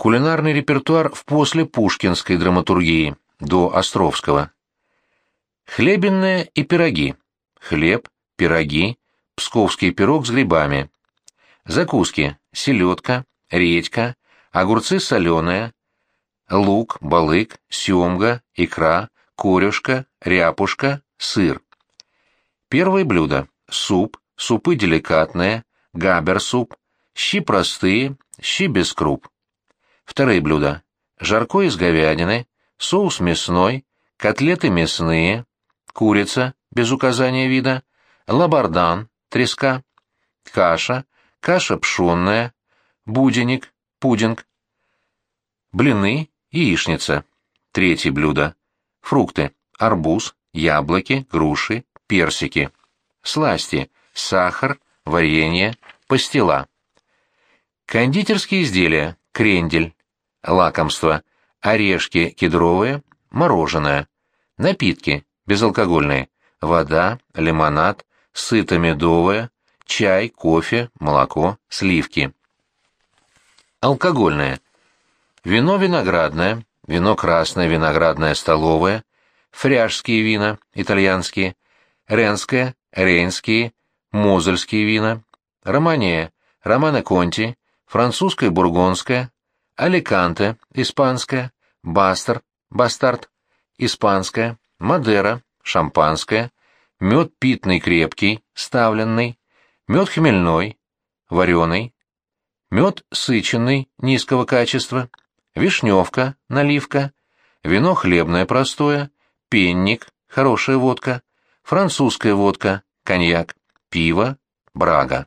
Кулинарный репертуар в послепушкинской драматургии, до Островского. Хлебенные и пироги. Хлеб, пироги, псковский пирог с грибами. Закуски. Селедка, редька, огурцы соленые, лук, балык, семга, икра, корюшка, ряпушка, сыр. Первое блюдо. Суп, супы деликатные, габер-суп, щи простые, щи без круп. Вторые блюда. Жаркое из говядины, соус мясной, котлеты мясные, курица, без указания вида, лабардан, треска, каша, каша пшенная, буденник, пудинг, блины, яичница. Третье блюдо. Фрукты. Арбуз, яблоки, груши, персики. Сласти. Сахар, варенье, пастила. Кондитерские изделия. Крендель. Лакомства. Орешки кедровые, мороженое. Напитки. Безалкогольные. Вода, лимонад, сыто-медовое, чай, кофе, молоко, сливки. Алкогольное. Вино виноградное, вино красное виноградное столовое, фряжские вина, итальянские, ренское, рейнские, мозельские вина, романе, романо конти, французское бургондское, аликанте, испанское, бастер, бастард, испанское, мадера, шампанское, мед питный крепкий, ставленный, мед хмельной, вареный, мед сыченный низкого качества, вишневка, наливка, вино хлебное простое, пенник, хорошая водка, французская водка, коньяк, пиво, брага.